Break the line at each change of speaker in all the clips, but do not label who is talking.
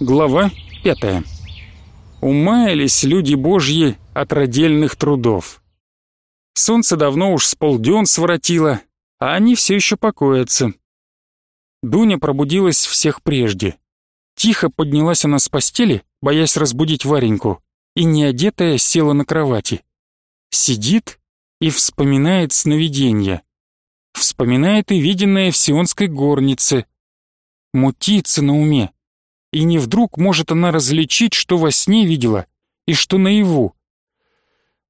Глава 5. Умаялись люди божьи от родильных трудов. Солнце давно уж с полдён своротило, а они все еще покоятся. Дуня пробудилась всех прежде. Тихо поднялась она с постели, боясь разбудить Вареньку, и неодетая села на кровати. Сидит и вспоминает сновидения. Вспоминает и виденное в сионской горнице. Мутится на уме и не вдруг может она различить, что во сне видела и что наяву.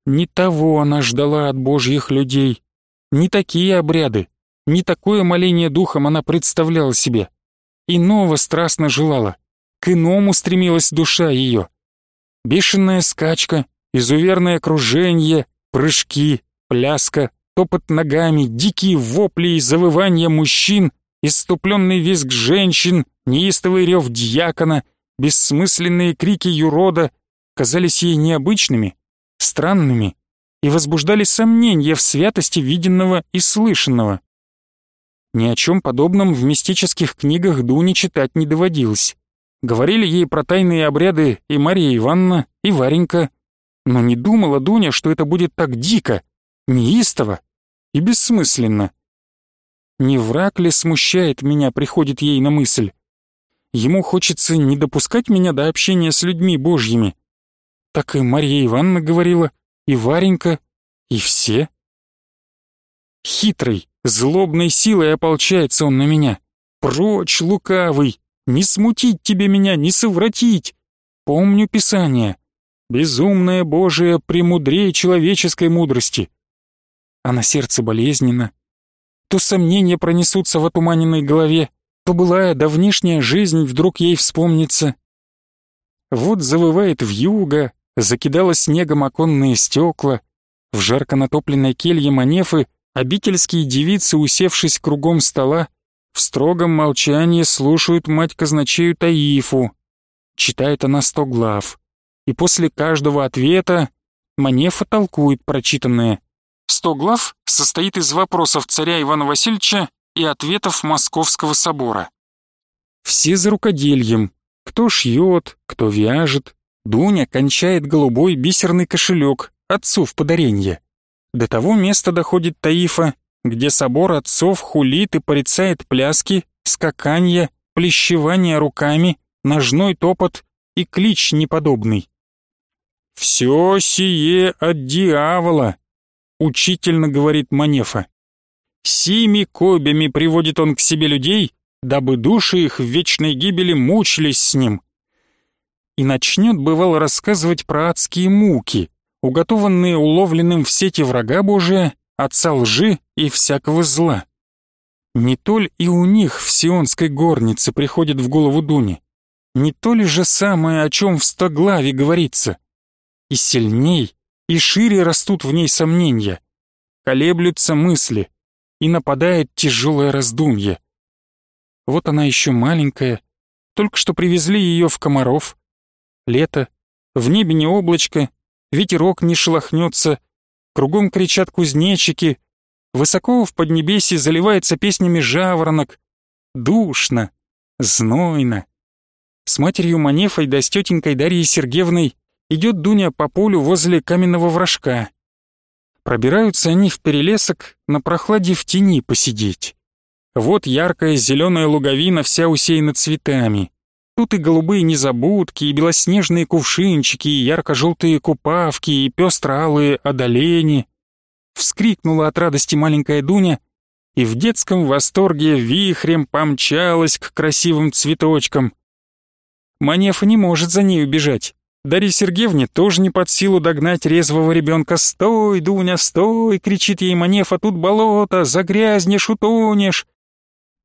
Не того она ждала от божьих людей, не такие обряды, не такое моление духом она представляла себе. Иного страстно желала, к иному стремилась душа ее. Бешеная скачка, изуверное кружение, прыжки, пляска, топот ногами, дикие вопли и завывания мужчин, иступленный визг женщин, неистовый рев дьякона, бессмысленные крики юрода казались ей необычными, странными и возбуждали сомнения в святости виденного и слышанного. Ни о чем подобном в мистических книгах Дуни читать не доводилось. Говорили ей про тайные обряды и Мария Ивановна, и Варенька, но не думала Дуня, что это будет так дико, неистово и бессмысленно. Не враг ли смущает меня, приходит ей на мысль. Ему хочется не допускать меня до общения с людьми божьими. Так и Марья Ивановна говорила, и Варенька, и все. Хитрый, злобной силой ополчается он на меня. Прочь, лукавый, не смутить тебе меня, не совратить. Помню Писание. Безумное Божие премудрее человеческой мудрости. А на сердце болезненно, то сомнения пронесутся в отуманенной голове, то былая давнишняя жизнь вдруг ей вспомнится. Вот завывает вьюга, закидала снегом оконные стекла, в жарко натопленной келье манефы обительские девицы, усевшись кругом стола, в строгом молчании слушают мать казначею Таифу. Читает она сто глав, и после каждого ответа Манефа толкует прочитанное. Сто глав состоит из вопросов царя Ивана Васильевича и ответов Московского собора. Все за рукодельем. Кто шьет, кто вяжет. Дуня кончает голубой бисерный кошелек отцу в подаренье. До того места доходит Таифа, где собор отцов хулит и порицает пляски, скаканье, плещевание руками, ножной топот и клич неподобный. «Все сие от дьявола», учительно говорит Манефа. Сими кобями приводит он к себе людей, дабы души их в вечной гибели мучились с ним. И начнет, бывало, рассказывать про адские муки, уготованные уловленным в сети врага Божия, отца лжи и всякого зла. Не то ли и у них в сионской горнице приходит в голову Дуни, не то ли же самое, о чем в стоглаве говорится. И сильней, и шире растут в ней сомнения, колеблются мысли, и нападает тяжелое раздумье. Вот она еще маленькая, только что привезли ее в Комаров. Лето, в небе не облачко, ветерок не шелохнется, кругом кричат кузнечики, высоко в поднебесье заливается песнями жаворонок. Душно, знойно. С матерью Манефой да с тетенькой Дарьей Сергеевной идет Дуня по полю возле каменного вражка. Пробираются они в перелесок на прохладе в тени посидеть. Вот яркая зеленая луговина вся усеяна цветами. Тут и голубые незабудки, и белоснежные кувшинчики, и ярко-желтые купавки, и пестро-алые одолени. Вскрикнула от радости маленькая Дуня и в детском восторге вихрем помчалась к красивым цветочкам. Манефа не может за ней убежать. Дарье Сергеевне тоже не под силу догнать резвого ребенка. «Стой, Дуня, стой!» — кричит ей Манефа. «Тут болото, загрязнешь, утонешь!»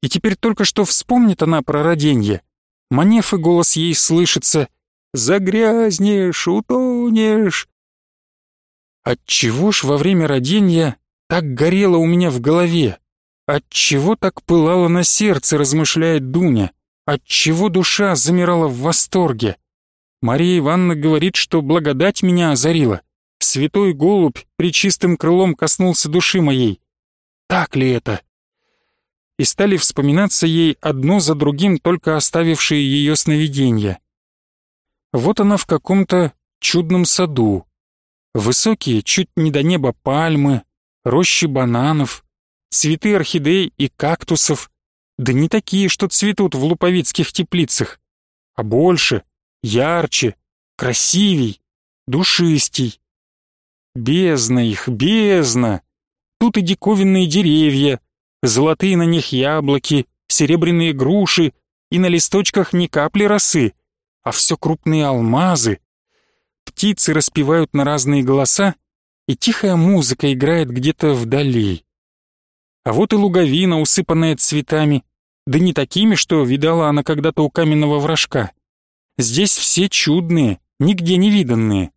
И теперь только что вспомнит она про роденье. Манефы голос ей слышится. «Загрязнешь, утонешь!» Отчего ж во время родения так горело у меня в голове? Отчего так пылало на сердце, размышляет Дуня? Отчего душа замирала в восторге? Мария Ивановна говорит, что благодать меня озарила. Святой голубь при чистым крылом коснулся души моей. Так ли это? И стали вспоминаться ей одно за другим только оставившие ее сновидения. Вот она в каком-то чудном саду. Высокие, чуть не до неба пальмы, рощи бананов, цветы орхидей и кактусов, да не такие, что цветут в луповицких теплицах, а больше, ярче, красивей, душистей. Бездна их, бездна! Тут и диковинные деревья, золотые на них яблоки, серебряные груши, и на листочках ни капли росы, а все крупные алмазы. Птицы распевают на разные голоса, и тихая музыка играет где-то вдали. А вот и луговина, усыпанная цветами, да не такими, что видала она когда-то у каменного вражка. Здесь все чудные, нигде не виданные.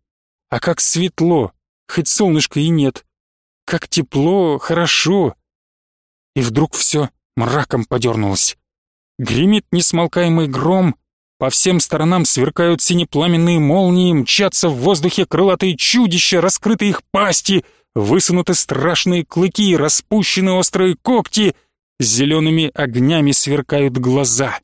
А как светло, хоть солнышка и нет. Как тепло, хорошо. И вдруг все мраком подернулось. Гремит несмолкаемый гром, по всем сторонам сверкают синепламенные молнии, мчатся в воздухе крылатые чудища, раскрыты их пасти, высунуты страшные клыки, распущены острые когти, зелеными огнями сверкают глаза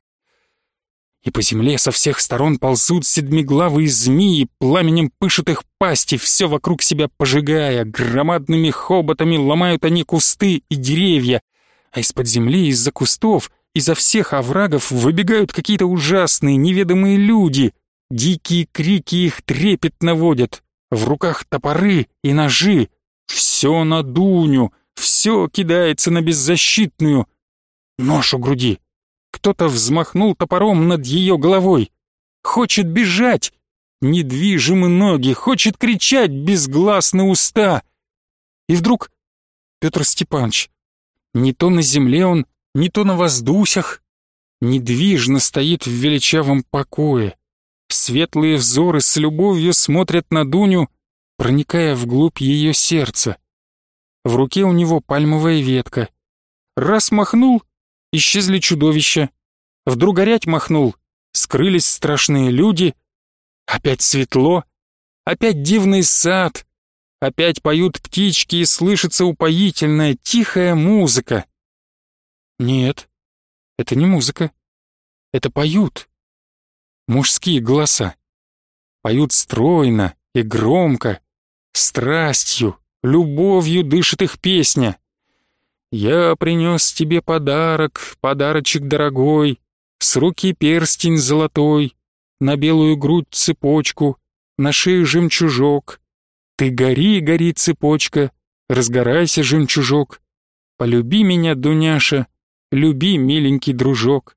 и по земле со всех сторон ползут седмиглавые змеи, пламенем пышут их пасти, все вокруг себя пожигая, громадными хоботами ломают они кусты и деревья, а из-под земли, из-за кустов, изо всех оврагов выбегают какие-то ужасные, неведомые люди, дикие крики их трепет наводят, в руках топоры и ножи, все на Дуню, все кидается на беззащитную, нож у груди, кто-то взмахнул топором над ее головой. Хочет бежать. Недвижимы ноги, хочет кричать безгласные уста. И вдруг Петр Степанович, не то на земле он, не то на воздусях, недвижно стоит в величавом покое. Светлые взоры с любовью смотрят на Дуню, проникая вглубь ее сердца. В руке у него пальмовая ветка. Раз махнул, исчезли чудовища. Вдруг горять махнул, скрылись страшные люди. Опять светло, опять дивный сад, опять поют птички и слышится упоительная, тихая музыка. Нет, это не музыка, это поют. Мужские голоса. Поют стройно и громко, страстью, любовью дышит их песня. Я принес тебе подарок, подарочек дорогой, С руки перстень золотой, На белую грудь цепочку, На шею жемчужок. Ты гори, гори, цепочка, Разгорайся, жемчужок. Полюби меня, Дуняша, Люби, миленький дружок.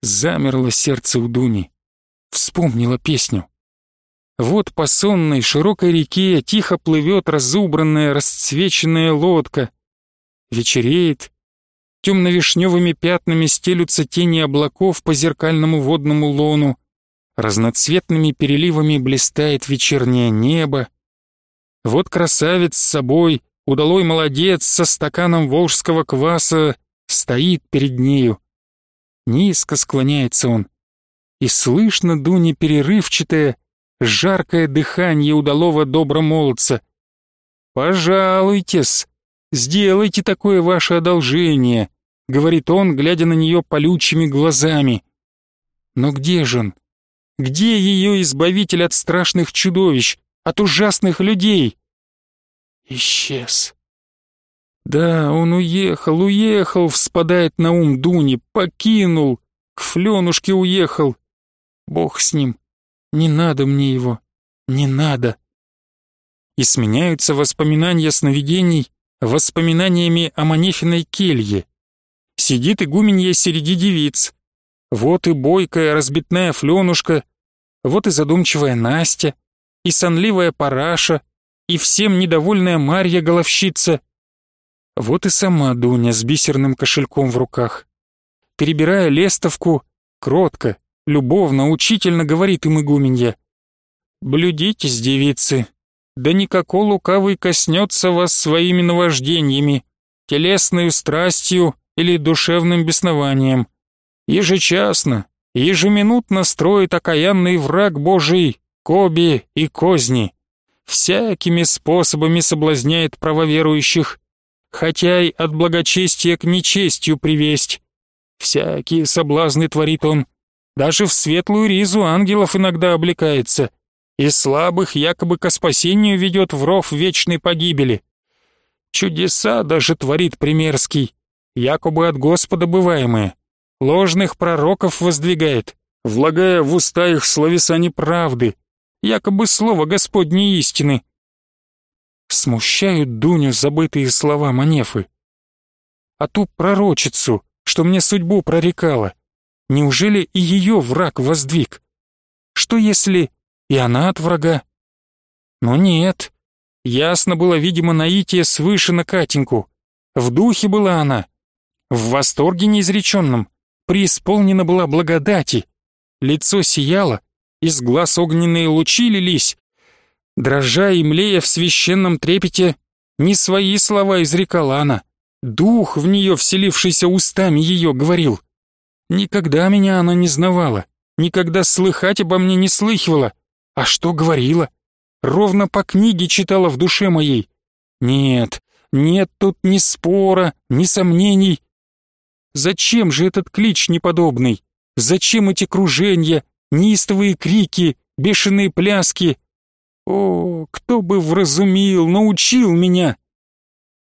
Замерло сердце у Дуни, Вспомнила песню. Вот по сонной широкой реке Тихо плывет разубранная, расцвеченная лодка — Вечереет. Темно-вишневыми пятнами стелются тени облаков по зеркальному водному лону. Разноцветными переливами блистает вечернее небо. Вот красавец с собой, удалой молодец со стаканом волжского кваса стоит перед нею. Низко склоняется он, и слышно Дуне перерывчатое, жаркое дыхание удалого добромолодца. «Пожалуйтесь!» «Сделайте такое ваше одолжение», — говорит он, глядя на нее полючими глазами. Но где же он? Где ее избавитель от страшных чудовищ, от ужасных людей? Исчез. Да, он уехал, уехал, вспадает на ум Дуни, покинул, к Фленушке уехал. Бог с ним, не надо мне его, не надо. И сменяются воспоминания сновидений воспоминаниями о Манефиной келье. Сидит игуменья среди девиц. Вот и бойкая разбитная Фленушка, вот и задумчивая Настя, и сонливая Параша, и всем недовольная Марья Головщица. Вот и сама Дуня с бисерным кошельком в руках. Перебирая лестовку, кротко, любовно, учительно говорит им игуменья. «Блюдитесь, девицы, да никако лукавый коснется вас своими наваждениями, телесной страстью или душевным беснованием. Ежечасно, ежеминутно строит окаянный враг Божий коби и козни. Всякими способами соблазняет правоверующих, хотя и от благочестия к нечестию привесть. Всякие соблазны творит он, даже в светлую ризу ангелов иногда облекается, и слабых якобы ко спасению ведет в ров вечной погибели. Чудеса даже творит примерский, якобы от Господа бываемые, ложных пророков воздвигает, влагая в уста их словеса неправды, якобы слово Господней истины. Смущают Дуню забытые слова Манефы. А ту пророчицу, что мне судьбу прорекала, неужели и ее враг воздвиг? Что если и она от врага? Но нет, ясно было, видимо, наитие свыше на Катеньку. В духе была она, в восторге неизреченном, преисполнена была благодати, лицо сияло, из глаз огненные лучи лились. Дрожа и млея в священном трепете, не свои слова изрекала она, дух в нее, вселившийся устами ее, говорил. Никогда меня она не знавала, никогда слыхать обо мне не слыхивала, а что говорила? Ровно по книге читала в душе моей. Нет, нет тут ни спора, ни сомнений. Зачем же этот клич неподобный? Зачем эти кружения, неистовые крики, бешеные пляски? О, кто бы вразумил, научил меня!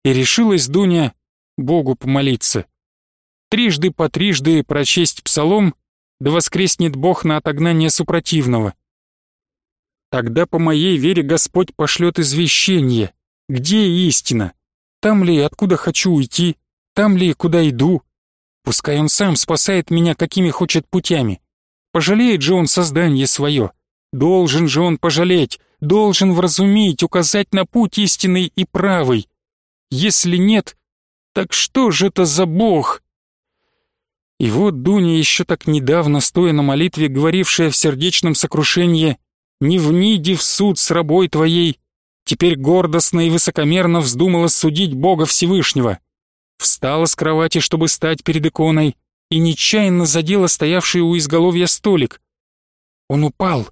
И решилась Дуня Богу помолиться. Трижды по трижды прочесть псалом, да воскреснет Бог на отогнание супротивного. Тогда по моей вере Господь пошлет извещение. Где истина? Там ли, откуда хочу уйти? Там ли, куда иду? Пускай он сам спасает меня какими хочет путями. Пожалеет же он создание свое. Должен же он пожалеть, должен вразумить, указать на путь истинный и правый. Если нет, так что же это за Бог? И вот Дуня еще так недавно, стоя на молитве, говорившая в сердечном сокрушении «Не вниди в суд с рабой твоей», теперь гордостно и высокомерно вздумала судить Бога Всевышнего встала с кровати, чтобы стать перед иконой, и нечаянно задела стоявший у изголовья столик. Он упал.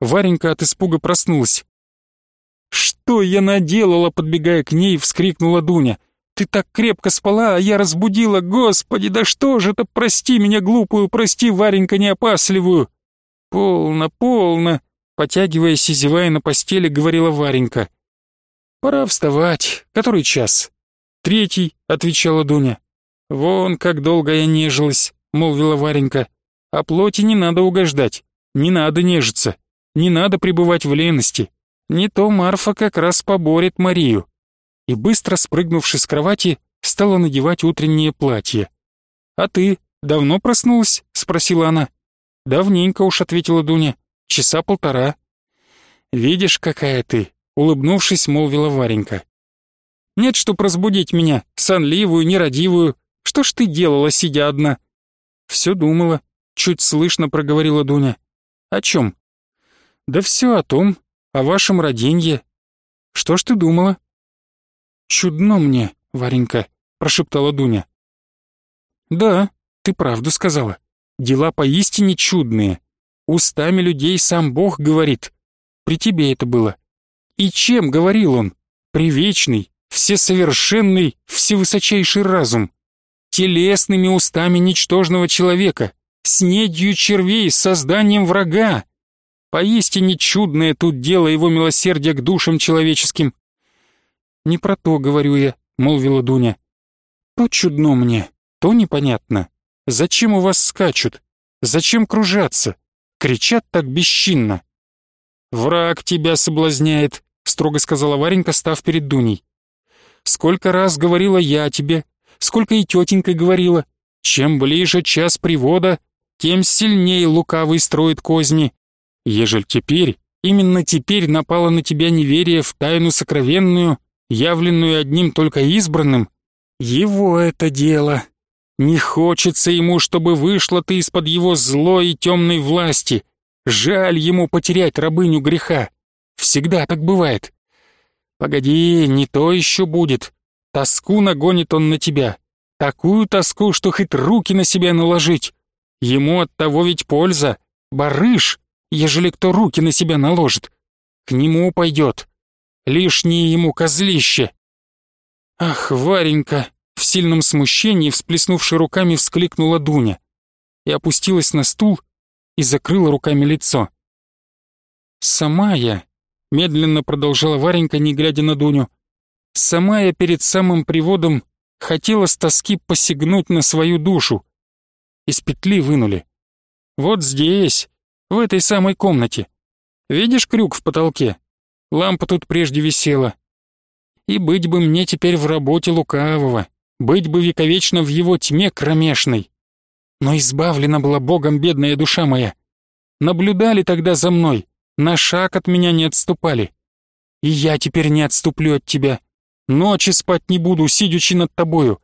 Варенька от испуга проснулась. «Что я наделала?» — подбегая к ней, вскрикнула Дуня. «Ты так крепко спала, а я разбудила! Господи, да что же это? Прости меня, глупую, прости, Варенька, неопасливую!» «Полно, полно!» — потягиваясь и зевая на постели, говорила Варенька. «Пора вставать. Который час?» «Третий», — отвечала Дуня. «Вон как долго я нежилась», — молвила Варенька. «А плоти не надо угождать, не надо нежиться, не надо пребывать в лености. Не то Марфа как раз поборет Марию». И быстро спрыгнувши с кровати, стала надевать утреннее платье. «А ты давно проснулась?» — спросила она. «Давненько уж», — ответила Дуня. «Часа полтора». «Видишь, какая ты», — улыбнувшись, молвила Варенька. Нет, чтоб разбудить меня, сонливую, нерадивую. Что ж ты делала, сидя одна?» «Все думала», — чуть слышно проговорила Дуня. «О чем?» «Да все о том, о вашем роденье. Что ж ты думала?» «Чудно мне, Варенька», — прошептала Дуня. «Да, ты правду сказала. Дела поистине чудные. Устами людей сам Бог говорит. При тебе это было. И чем говорил он? Привечный, всесовершенный, всевысочайший разум, телесными устами ничтожного человека, с недью червей, созданием врага. Поистине чудное тут дело его милосердия к душам человеческим. «Не про то, говорю я», — молвила Дуня. «То чудно мне, то непонятно. Зачем у вас скачут? Зачем кружаться? Кричат так бесчинно». «Враг тебя соблазняет», — строго сказала Варенька, став перед Дуней. Сколько раз говорила я тебе, сколько и тетенька говорила. Чем ближе час привода, тем сильнее лукавый строит козни. Ежель теперь, именно теперь напало на тебя неверие в тайну сокровенную, явленную одним только избранным, его это дело. Не хочется ему, чтобы вышла ты из-под его злой и темной власти. Жаль ему потерять рабыню греха. Всегда так бывает. Погоди, не то еще будет. Тоску нагонит он на тебя. Такую тоску, что хоть руки на себя наложить. Ему от того ведь польза. Барыш, ежели кто руки на себя наложит. К нему пойдет. Лишнее ему козлище. Ах, Варенька, в сильном смущении, всплеснувши руками, вскликнула Дуня и опустилась на стул, и закрыла руками лицо. «Сама я», — медленно продолжала Варенька, не глядя на Дуню, «сама я перед самым приводом хотела с тоски посягнуть на свою душу. Из петли вынули. Вот здесь, в этой самой комнате. Видишь крюк в потолке? Лампа тут прежде висела. И быть бы мне теперь в работе лукавого, быть бы вековечно в его тьме кромешной. Но избавлена была Богом бедная душа моя. Наблюдали тогда за мной, на шаг от меня не отступали. И я теперь не отступлю от тебя. Ночи спать не буду, сидячи над тобою.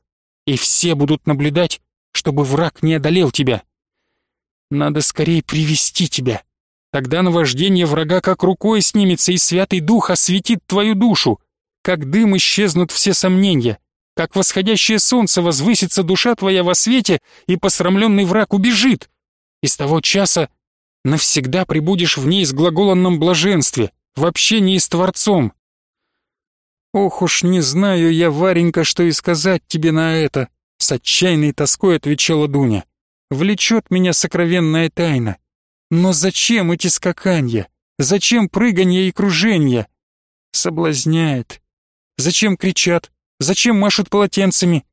И все будут наблюдать, чтобы враг не одолел тебя. Надо скорее привести тебя. Тогда наваждение врага как рукой снимется, и Святый Дух осветит твою душу. Как дым исчезнут все сомнения. Как восходящее солнце возвысится душа твоя во свете, и посрамленный враг убежит. И с того часа навсегда пребудешь в ней с глаголанном блаженстве, в общении с Творцом. Ох уж не знаю я, Варенька, что и сказать тебе на это, с отчаянной тоской отвечала Дуня. Влечет меня сокровенная тайна. Но зачем эти скаканья? Зачем прыганья и круженья? Соблазняет. Зачем кричат? Зачем машут полотенцами?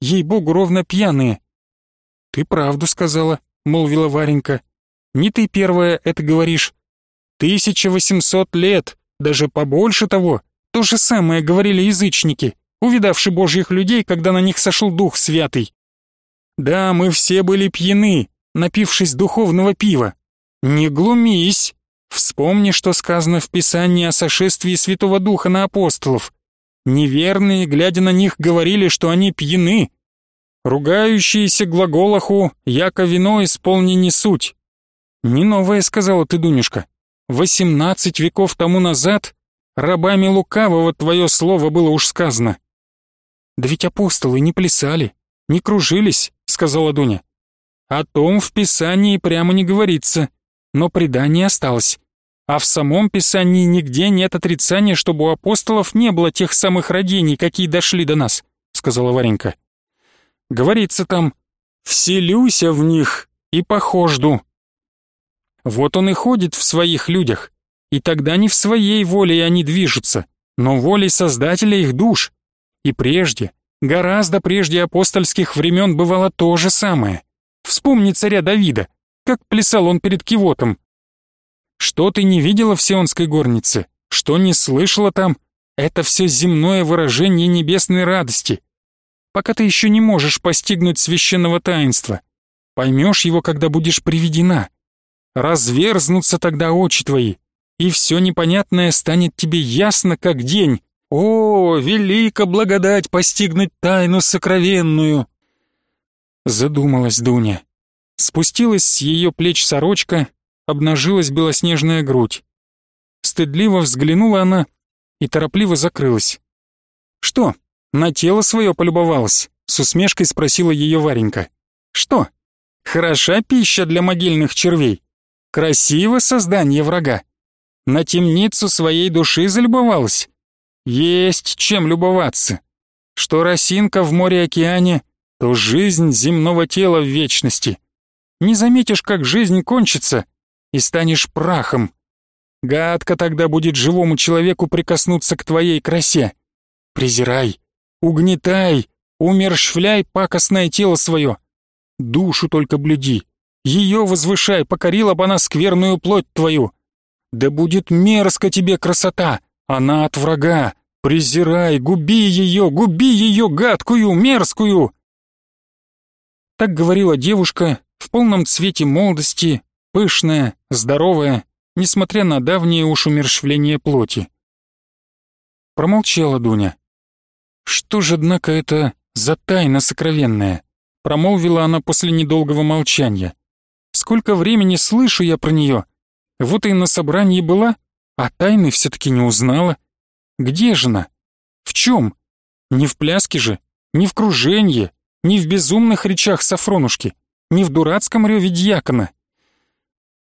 Ей-богу, ровно пьяные. Ты правду сказала, молвила Варенька. Не ты первая это говоришь. Тысяча восемьсот лет, даже побольше того. То же самое говорили язычники, увидавши божьих людей, когда на них сошел Дух Святый. Да, мы все были пьяны, напившись духовного пива. Не глумись. Вспомни, что сказано в Писании о сошествии Святого Духа на апостолов. Неверные, глядя на них, говорили, что они пьяны. Ругающиеся глаголаху, яко вино исполни не суть. Не новое сказала ты, Дунюшка. Восемнадцать веков тому назад рабами лукавого твое слово было уж сказано. Да ведь апостолы не плясали, не кружились, сказала Дуня. О том в Писании прямо не говорится, но предание осталось. А в самом Писании нигде нет отрицания, чтобы у апостолов не было тех самых родений, какие дошли до нас, сказала Варенька. Говорится там «вселюся в них и похожду». Вот он и ходит в своих людях, и тогда не в своей воле они движутся, но волей Создателя их душ. И прежде, гораздо прежде апостольских времен бывало то же самое. Вспомни царя Давида, как плясал он перед кивотом. Что ты не видела в Сионской горнице, что не слышала там, это все земное выражение небесной радости. Пока ты еще не можешь постигнуть священного таинства. Поймешь его, когда будешь приведена. Разверзнутся тогда очи твои, и все непонятное станет тебе ясно, как день. О, велика благодать постигнуть тайну сокровенную!» Задумалась Дуня. Спустилась с ее плеч сорочка, обнажилась белоснежная грудь. Стыдливо взглянула она и торопливо закрылась. «Что, на тело свое полюбовалась?» — с усмешкой спросила ее Варенька. «Что, хороша пища для могильных червей? Красиво создание врага?» На темницу своей души залюбовалась? Есть чем любоваться. Что росинка в море-океане, то жизнь земного тела в вечности. Не заметишь, как жизнь кончится, и станешь прахом. Гадко тогда будет живому человеку прикоснуться к твоей красе. Презирай, угнетай, умерщвляй пакостное тело свое. Душу только блюди, ее возвышай, покорила бы она скверную плоть твою. Да будет мерзко тебе красота, она от врага. Презирай, губи ее, губи ее, гадкую, мерзкую!» Так говорила девушка в полном цвете молодости, пышная, здоровая, несмотря на давнее уж умершвление плоти. Промолчала Дуня. «Что же, однако, это за тайна сокровенная?» Промолвила она после недолгого молчания. «Сколько времени слышу я про нее, вот и на собрании была, а тайны все-таки не узнала. Где же она? В чем? Не в пляске же, не в круженье, не в безумных речах Сафронушки, не в дурацком реве дьякона.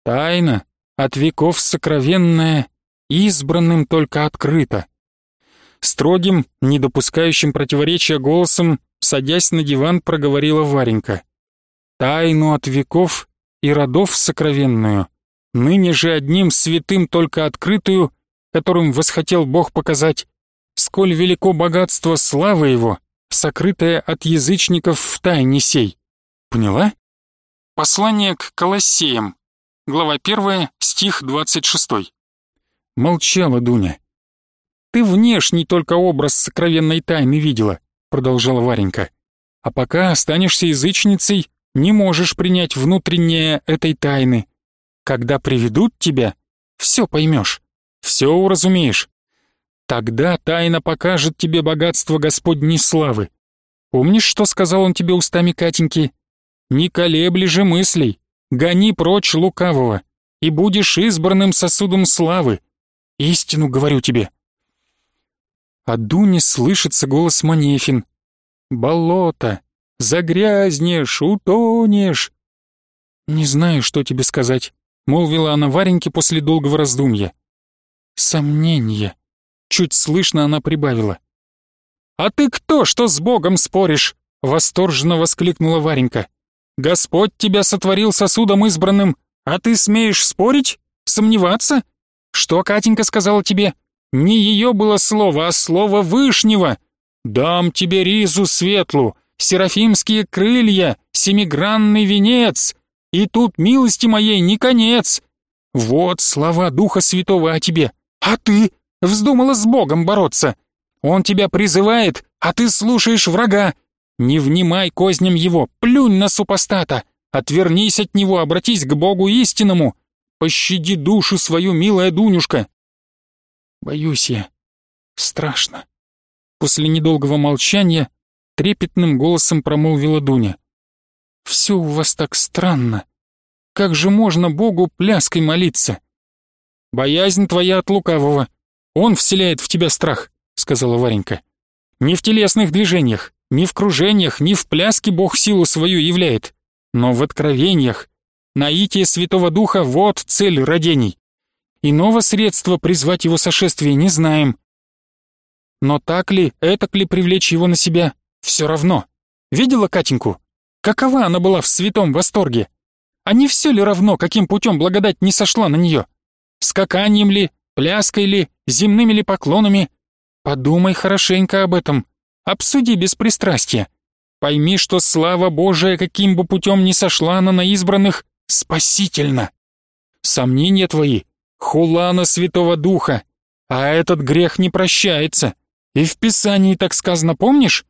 Тайна, от веков сокровенная, избранным только открыта. Строгим, не допускающим противоречия голосом, садясь на диван, проговорила Варенька. Тайну от веков и родов сокровенную, ныне же одним святым только открытую, которым восхотел Бог показать, сколь велико богатство славы его, сокрытое от язычников в тайне сей. Поняла? Послание к Колоссеям, глава 1, стих 26. Молчала Дуня. «Ты внешний только образ сокровенной тайны видела», — продолжала Варенька. «А пока останешься язычницей, не можешь принять внутреннее этой тайны. Когда приведут тебя, все поймешь, все уразумеешь. Тогда тайна покажет тебе богатство Господней славы. Помнишь, что сказал он тебе устами Катеньки? Не колебли же мыслей, гони прочь лукавого, и будешь избранным сосудом славы. Истину говорю тебе». А Дуне слышится голос Манефин. «Болото! Загрязнешь, утонешь!» «Не знаю, что тебе сказать», — молвила она Вареньке после долгого раздумья. «Сомнение», — чуть слышно она прибавила. «А ты кто, что с Богом споришь?» — восторженно воскликнула Варенька. «Господь тебя сотворил сосудом избранным, а ты смеешь спорить? Сомневаться? Что Катенька сказала тебе? Не ее было слово, а слово Вышнего. Дам тебе ризу светлу, серафимские крылья, семигранный венец, и тут милости моей не конец. Вот слова Духа Святого о тебе. А ты вздумала с Богом бороться. Он тебя призывает, а ты слушаешь врага. Не внимай козням его, плюнь на супостата, отвернись от него, обратись к Богу истинному. Пощади душу свою, милая Дунюшка. Боюсь я. Страшно. После недолгого молчания трепетным голосом промолвила Дуня. «Все у вас так странно. Как же можно Богу пляской молиться?» «Боязнь твоя от лукавого. Он вселяет в тебя страх», — сказала Варенька. «Не в телесных движениях, не в кружениях, не в пляске Бог силу свою являет, но в откровениях. Наитие Святого Духа — вот цель родений. Иного средства призвать его сошествие не знаем. Но так ли, этак ли привлечь его на себя, все равно. Видела Катеньку? Какова она была в святом восторге? А не все ли равно, каким путем благодать не сошла на нее? Скаканием ли, пляской ли, земными ли поклонами? Подумай хорошенько об этом. Обсуди без пристрастия. Пойми, что слава Божия, каким бы путем ни сошла она на избранных, спасительна. Сомнения твои — хула на Святого Духа, а этот грех не прощается. И в Писании так сказано, помнишь?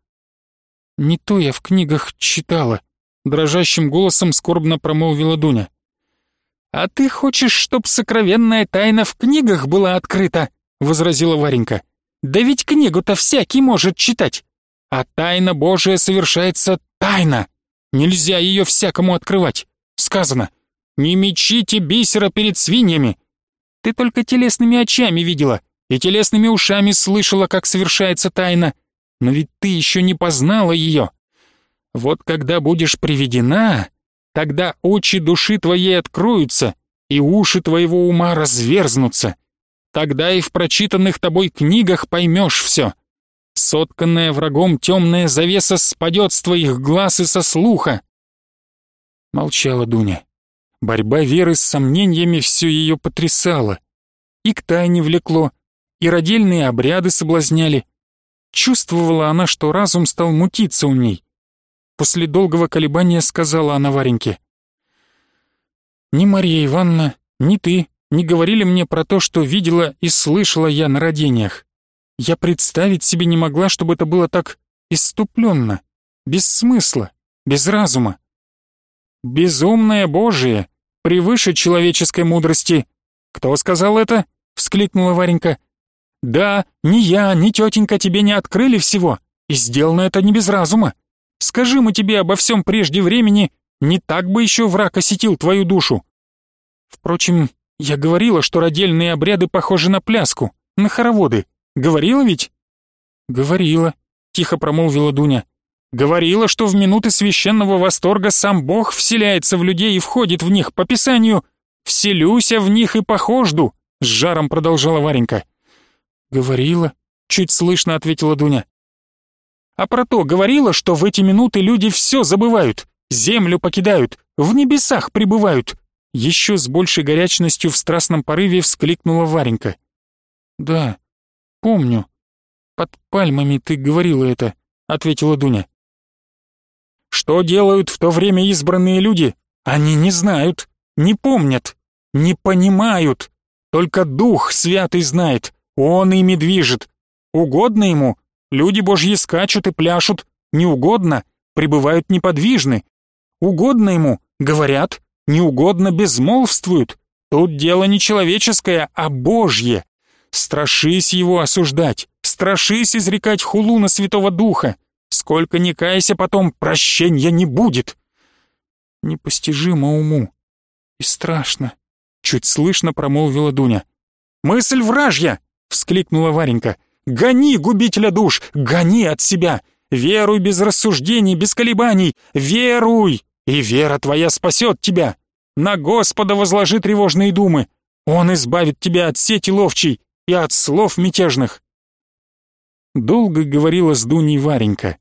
Не то я в книгах читала, дрожащим голосом скорбно промолвила Дуня. А ты хочешь, чтоб сокровенная тайна в книгах была открыта? возразила Варенька. Да ведь книгу-то всякий может читать. А тайна Божия совершается тайна. Нельзя ее всякому открывать. Сказано, не мечите бисера перед свиньями. Ты только телесными очами видела, и телесными ушами слышала, как совершается тайна, но ведь ты еще не познала ее. Вот когда будешь приведена, тогда очи души твоей откроются, и уши твоего ума разверзнутся. Тогда и в прочитанных тобой книгах поймешь все. Сотканная врагом темная завеса спадет с твоих глаз и со слуха. Молчала Дуня. Борьба Веры с сомнениями все ее потрясала. И к тайне влекло, и родильные обряды соблазняли. Чувствовала она, что разум стал мутиться у ней. После долгого колебания сказала она Вареньке. «Ни Мария Ивановна, ни ты не говорили мне про то, что видела и слышала я на родениях. Я представить себе не могла, чтобы это было так иступленно, без смысла, без разума. Безумное Божие, превыше человеческой мудрости. Кто сказал это?» — вскликнула Варенька. Да, ни я, ни тетенька тебе не открыли всего, и сделано это не без разума. Скажи мы тебе обо всем прежде времени, не так бы еще враг осетил твою душу. Впрочем, я говорила, что родельные обряды похожи на пляску, на хороводы. Говорила ведь? Говорила, тихо промолвила Дуня. Говорила, что в минуты священного восторга сам Бог вселяется в людей и входит в них по Писанию. «Вселюся в них и похожду», — с жаром продолжала Варенька. «Говорила», — чуть слышно ответила Дуня. «А про то говорила, что в эти минуты люди все забывают, землю покидают, в небесах пребывают!» Еще с большей горячностью в страстном порыве вскликнула Варенька. «Да, помню. Под пальмами ты говорила это», — ответила Дуня. «Что делают в то время избранные люди? Они не знают, не помнят, не понимают. Только Дух Святый знает, Он ими движет. Угодно ему, люди Божьи скачут и пляшут, не угодно, пребывают неподвижны. Угодно ему, говорят, неугодно безмолвствуют. Тут дело не человеческое, а Божье. Страшись его осуждать, страшись изрекать хулу на Святого Духа. Сколько ни кайся потом, прощения не будет. Непостижимо уму. И страшно. Чуть слышно промолвила Дуня. «Мысль вражья!» — вскликнула Варенька. «Гони, губителя душ! Гони от себя! Веруй без рассуждений, без колебаний! Веруй! и вера твоя спасет тебя. На Господа возложи тревожные думы. Он избавит тебя от сети ловчей и от слов мятежных». Долго говорила с Дуней Варенька.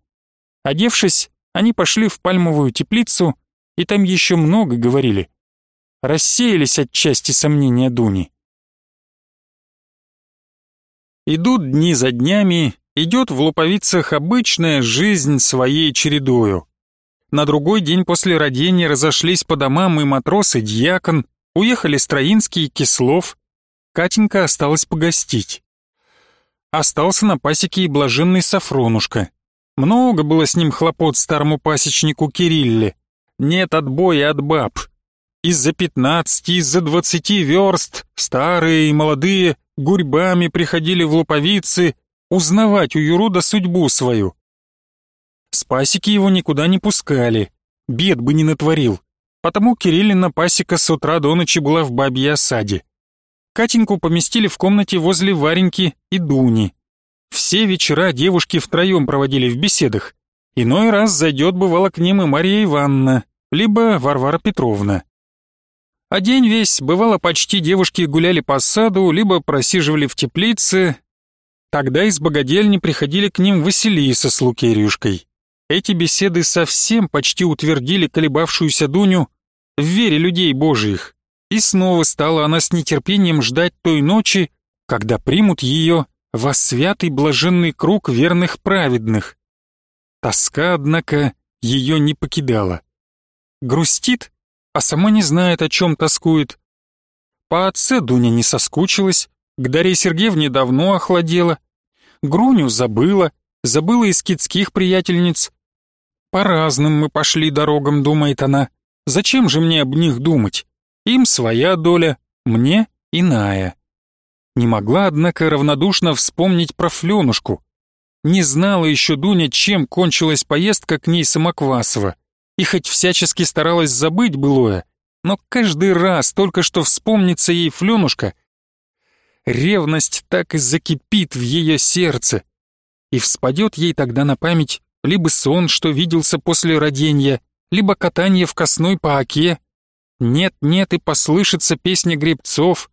Одевшись, они пошли в пальмовую теплицу, и там еще много говорили. Рассеялись отчасти сомнения Дуни. Идут дни за днями, идет в луповицах обычная жизнь своей чередою. На другой день после родения разошлись по домам и матрос, и дьякон, уехали Строинский и Кислов. Катенька осталась погостить. Остался на пасеке и блаженный Сафронушка. Много было с ним хлопот старому пасечнику Кирилле. Нет отбоя от баб. Из-за пятнадцати, из-за двадцати верст, старые и молодые, гурьбами приходили в луповицы узнавать у Юруда судьбу свою. С пасеки его никуда не пускали, бед бы не натворил. Потому Кириллина пасека с утра до ночи была в бабье осаде. Катеньку поместили в комнате возле Вареньки и Дуни. Все вечера девушки втроем проводили в беседах. Иной раз зайдет, бывало, к ним и Мария Ивановна, либо Варвара Петровна. А день весь, бывало, почти девушки гуляли по саду, либо просиживали в теплице. Тогда из богадельни приходили к ним Василиса с Лукерьюшкой. Эти беседы совсем почти утвердили колебавшуюся Дуню в вере людей божиих, и снова стала она с нетерпением ждать той ночи, когда примут ее во святый блаженный круг верных праведных. Тоска, однако, ее не покидала. Грустит, а сама не знает, о чем тоскует. По отце Дуня не соскучилась, к Дарье Сергеевне давно охладела, Груню забыла, забыла и скидских приятельниц, «По разным мы пошли дорогам», — думает она. «Зачем же мне об них думать? Им своя доля, мне иная». Не могла, однако, равнодушно вспомнить про Флёнушку. Не знала еще Дуня, чем кончилась поездка к ней Самоквасова, и хоть всячески старалась забыть былое, но каждый раз, только что вспомнится ей Флёнушка, ревность так и закипит в ее сердце, и вспадет ей тогда на память либо сон, что виделся после родения, либо катание в косной по оке. Нет-нет, и послышится песня гребцов.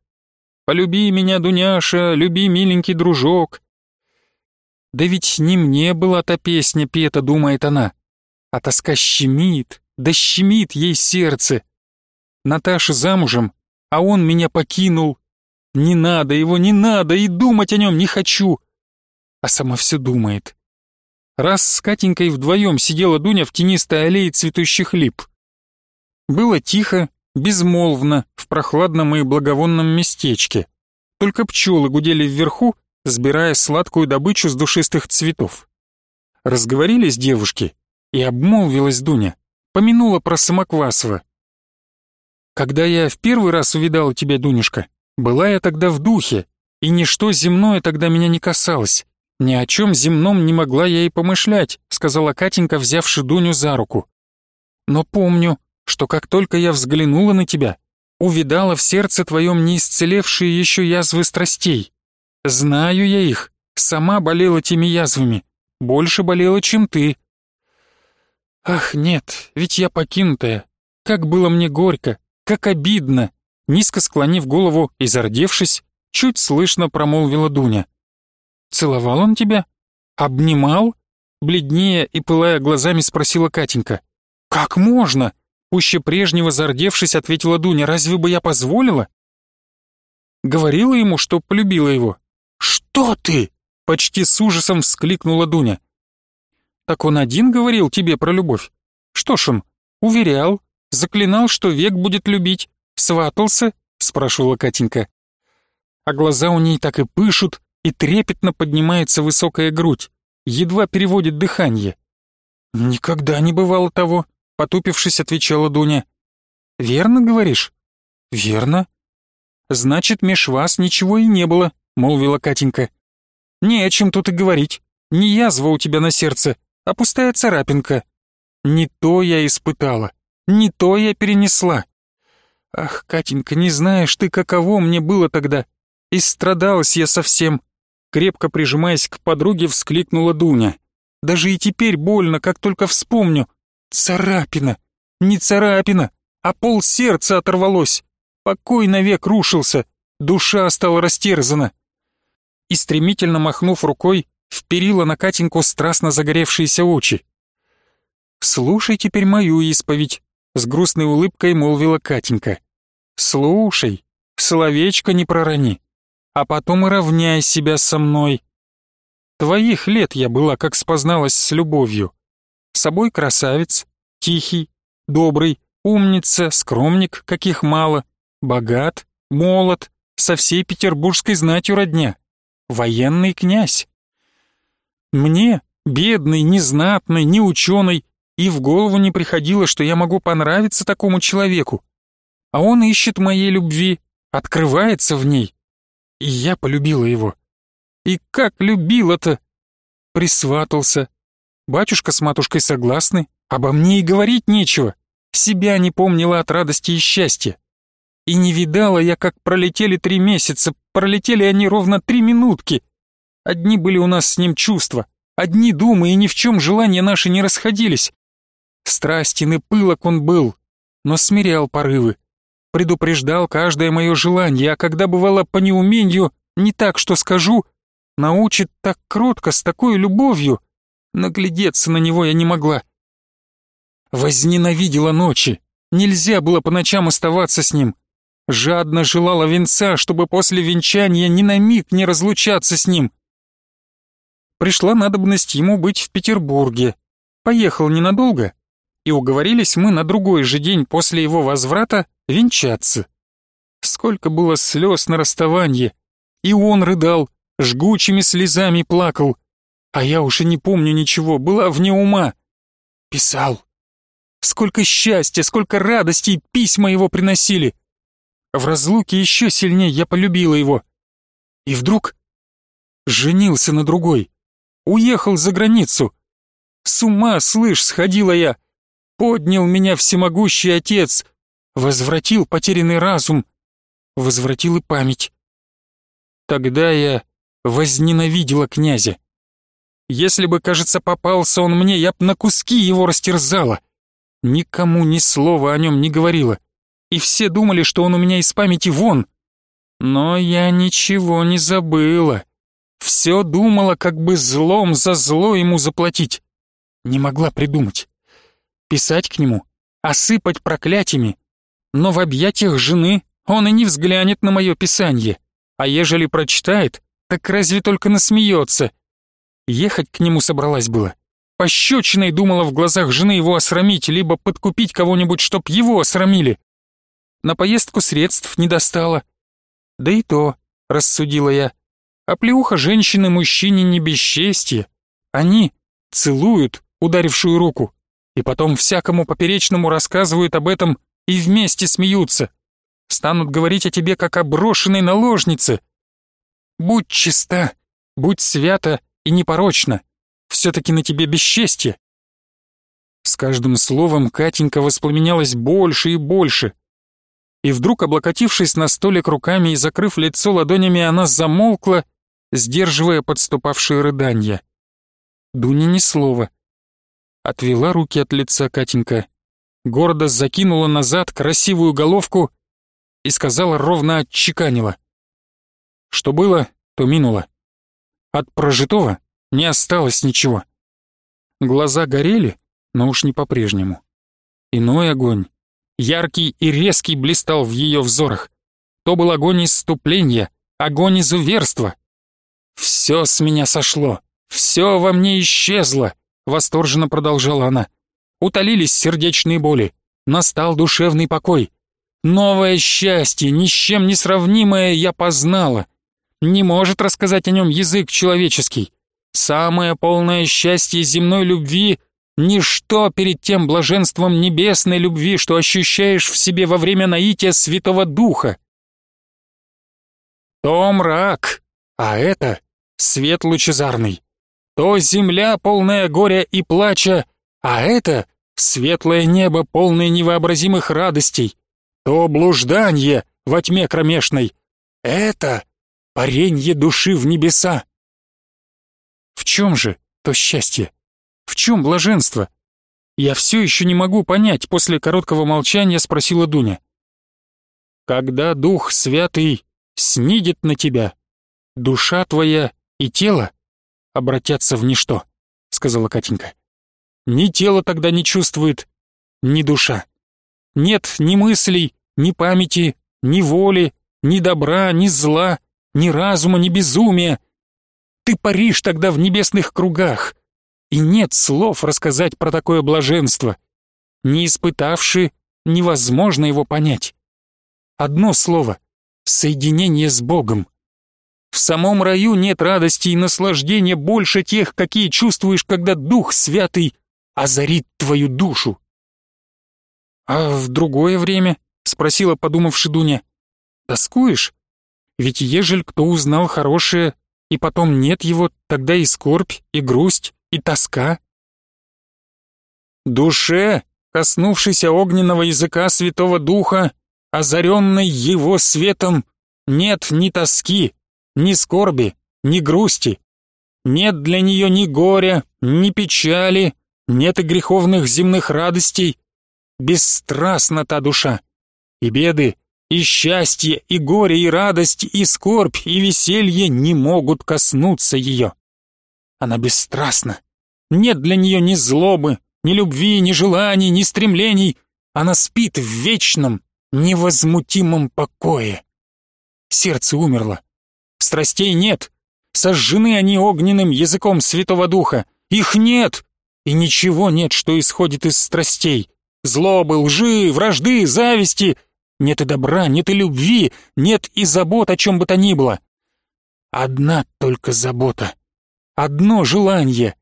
«Полюби меня, Дуняша, люби, миленький дружок». Да ведь не мне была та песня пета, думает она, а тоска щемит, да щемит ей сердце. Наташа замужем, а он меня покинул. Не надо его, не надо, и думать о нем не хочу. А сама все думает. Раз с Катенькой вдвоем сидела Дуня в тенистой аллее цветущих лип. Было тихо, безмолвно, в прохладном и благовонном местечке. Только пчелы гудели вверху, сбирая сладкую добычу с душистых цветов. Разговорились девушки, и обмолвилась Дуня, помянула про Самоквасова. «Когда я в первый раз увидала тебя, Дунюшка, была я тогда в духе, и ничто земное тогда меня не касалось. «Ни о чем земном не могла я и помышлять», сказала Катенька, взявши Дуню за руку. «Но помню, что как только я взглянула на тебя, увидала в сердце твоем неисцелевшие еще язвы страстей. Знаю я их, сама болела теми язвами, больше болела, чем ты. Ах, нет, ведь я покинутая. Как было мне горько, как обидно. Низко склонив голову и зардевшись, чуть слышно промолвила Дуня. Целовал он тебя? Обнимал? Бледнее и пылая глазами спросила Катенька. «Как можно?» Пуще прежнего зардевшись, ответила Дуня. «Разве бы я позволила?» Говорила ему, что полюбила его. «Что ты?» — почти с ужасом вскликнула Дуня. «Так он один говорил тебе про любовь? Что ж он, уверял, заклинал, что век будет любить, сватался?» — спрашивала Катенька. А глаза у ней так и пышут, и трепетно поднимается высокая грудь, едва переводит дыхание. «Никогда не бывало того», — потупившись, отвечала Дуня. «Верно говоришь?» «Верно». «Значит, меж вас ничего и не было», — молвила Катенька. «Не о чем тут и говорить. Не язва у тебя на сердце, а пустая царапинка. Не то я испытала, не то я перенесла. Ах, Катенька, не знаешь ты, каково мне было тогда. И страдалась я совсем». Крепко прижимаясь к подруге, вскликнула Дуня. «Даже и теперь больно, как только вспомню. Царапина! Не царапина, а пол сердца оторвалось. Покой навек рушился, душа стала растерзана. И стремительно махнув рукой, вперила на Катеньку страстно загоревшиеся очи. «Слушай теперь мою исповедь», — с грустной улыбкой молвила Катенька. «Слушай, словечко не пророни, а потом и равняй себя со мной. Твоих лет я была, как спозналась с любовью. Собой красавец, тихий, добрый, умница, скромник, каких мало, богат, молод, со всей петербургской знатью родня, военный князь. Мне, бедный, незнатный, неученый, и в голову не приходило, что я могу понравиться такому человеку. А он ищет моей любви, открывается в ней. И я полюбила его. И как любила-то! Присватался. Батюшка с матушкой согласны, обо мне и говорить нечего. Себя не помнила от радости и счастья. И не видала я, как пролетели три месяца, пролетели они ровно три минутки. Одни были у нас с ним чувства, одни думы, и ни в чем желания наши не расходились. Страстен и пылок он был, но смирял порывы. Предупреждал каждое мое желание, а когда бывало по неумению, не так, что скажу, научит так кротко, с такой любовью. Наглядеться на него я не могла. Возненавидела ночи. Нельзя было по ночам оставаться с ним. Жадно желала венца, чтобы после венчания ни на миг не разлучаться с ним. Пришла надобность ему быть в Петербурге. Поехал ненадолго, и уговорились мы на другой же день после его возврата венчаться. Сколько было слез на расставании, и он рыдал, жгучими слезами плакал, а я уж и не помню ничего, была вне ума. Писал. Сколько счастья, сколько радости письма его приносили. В разлуке еще сильнее я полюбила его. И вдруг женился на другой. Уехал за границу. С ума, слышь, сходила я. Поднял меня всемогущий отец. Возвратил потерянный разум. Возвратил и память. Тогда я возненавидела князя. Если бы, кажется, попался он мне, я б на куски его растерзала. Никому ни слова о нем не говорила и все думали, что он у меня из памяти вон. Но я ничего не забыла. Все думала, как бы злом за зло ему заплатить. Не могла придумать. Писать к нему, осыпать проклятиями. Но в объятиях жены он и не взглянет на мое писание. А ежели прочитает, так разве только насмеется. Ехать к нему собралась было. Пощечиной думала в глазах жены его осрамить, либо подкупить кого-нибудь, чтоб его осрамили. На поездку средств не достало. Да и то, рассудила я. А плеуха женщины мужчине не бесчестье. Они целуют ударившую руку, и потом всякому поперечному рассказывают об этом и вместе смеются. Станут говорить о тебе как о брошенной наложнице. Будь чиста, будь свята и непорочна. Все-таки на тебе бесчестье. С каждым словом Катенька воспламенялась больше и больше и вдруг, облокотившись на столик руками и закрыв лицо ладонями, она замолкла, сдерживая подступавшие рыдания. Дуня ни слова. Отвела руки от лица Катенька, гордо закинула назад красивую головку и сказала ровно отчеканила. Что было, то минуло. От прожитого не осталось ничего. Глаза горели, но уж не по-прежнему. Иной огонь, яркий и резкий, блистал в ее взорах. То был огонь исступления, огонь изуверства. «Все с меня сошло, все во мне исчезло», — восторженно продолжала она. «Утолились сердечные боли, настал душевный покой. Новое счастье, ни с чем не сравнимое, я познала. Не может рассказать о нем язык человеческий. Самое полное счастье земной любви — ничто перед тем блаженством небесной любви, что ощущаешь в себе во время наития Святого Духа. То мрак, а это свет лучезарный. То земля, полная горя и плача, а это светлое небо, полное невообразимых радостей. То блуждание во тьме кромешной. Это паренье души в небеса. В чем же то счастье? В чем блаженство? Я все еще не могу понять, после короткого молчания спросила Дуня. Когда Дух Святый снидет на тебя, душа твоя и тело обратятся в ничто, сказала Катенька. Ни тело тогда не чувствует, ни душа. Нет ни мыслей, ни памяти, ни воли, ни добра, ни зла, ни разума, ни безумия. Ты паришь тогда в небесных кругах, и нет слов рассказать про такое блаженство. Не испытавши, невозможно его понять. Одно слово — соединение с Богом. В самом раю нет радости и наслаждения больше тех, какие чувствуешь, когда Дух Святый озарит твою душу. «А в другое время?» — спросила, подумавши Дуня. «Тоскуешь? Ведь ежель кто узнал хорошее, и потом нет его, тогда и скорбь, и грусть, и тоска». «Душе, коснувшейся огненного языка Святого Духа, озаренной его светом, нет ни тоски, ни скорби, ни грусти. Нет для нее ни горя, ни печали, нет и греховных земных радостей. Бесстрастна та душа. И беды, и счастье, и горе, и радость, и скорбь, и веселье не могут коснуться ее. Она бесстрастна. Нет для нее ни злобы, ни любви, ни желаний, ни стремлений. Она спит в вечном, невозмутимом покое. Сердце умерло, Страстей нет. Сожжены они огненным языком Святого Духа. Их нет. И ничего нет, что исходит из страстей. Злобы, лжи, вражды, зависти. Нет и добра, нет и любви, нет и забот о чем бы то ни было. Одна только забота. Одно желание.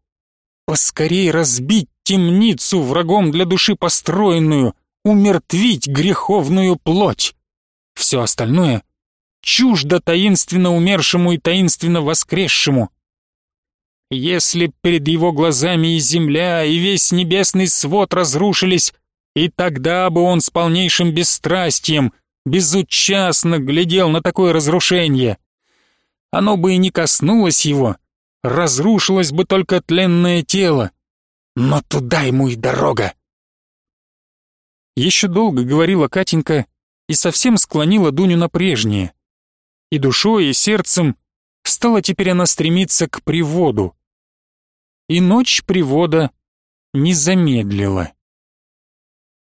Поскорей разбить темницу врагом для души построенную, умертвить греховную плоть. Все остальное чуждо таинственно умершему и таинственно воскресшему. Если перед его глазами и земля, и весь небесный свод разрушились, и тогда бы он с полнейшим бесстрастием, безучастно глядел на такое разрушение. Оно бы и не коснулось его, разрушилось бы только тленное тело, но туда ему и дорога. Еще долго говорила Катенька и совсем склонила Дуню на прежнее и душой, и сердцем, стала теперь она стремиться к приводу. И ночь привода не замедлила.